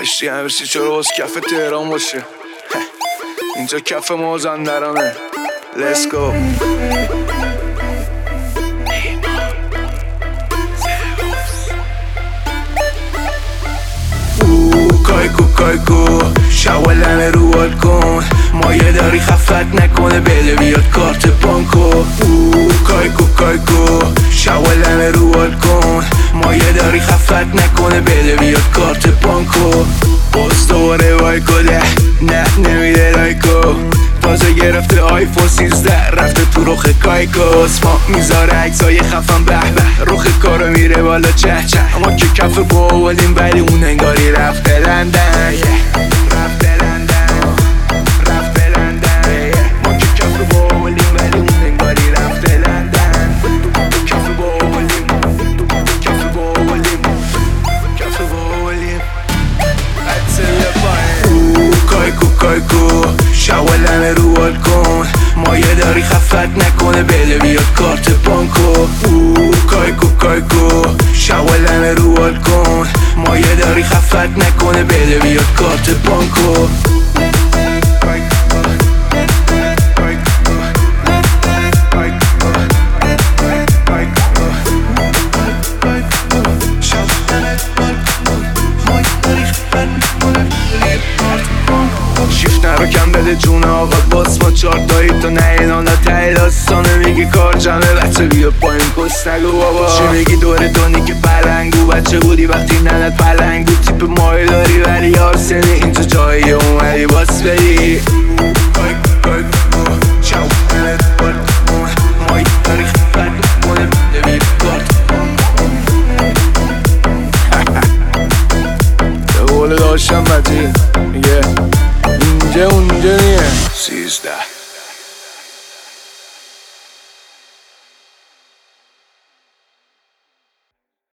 هشتی همیرسی چرا باز کف تهران باشه؟ اینجا کف مازندرانه Let's go. کایکو شوالمه رو کن مایه داری خفت نکنه بده بیاد کارت بانکو. خفت نکنه بده بیاد کارت بانکو. دوباره وای کده نه نمیده لایکو. تازه گرفته آیفون 13 رفته تو رخ کایکوس ما می‌ذاره عکسای خفن به به. رخ کارو میره بالا چه چه. ما که کف بولیم ولی اون انگاری رفته کایکو شوالمه رو کن. مایه داری خفت نکنه بده بیاد کارت بانکو. کایکو کایکو. شوالمه رو کن. مایه داری خفت نکنه بده بیاد کارت بانکو. باز ما چار دایی تو نه این آنها ته داستانه میگی کار جمعه بچه بیا پایین کس نگو بابا چی میگی دور دونی که پلنگو بچه بودی وقتی ننت پلنگو تیپ مایل داری ولی آرسنی اینجا جایی اومدی باس بری مایی داشتم متین میگه اینجا اونجا نیه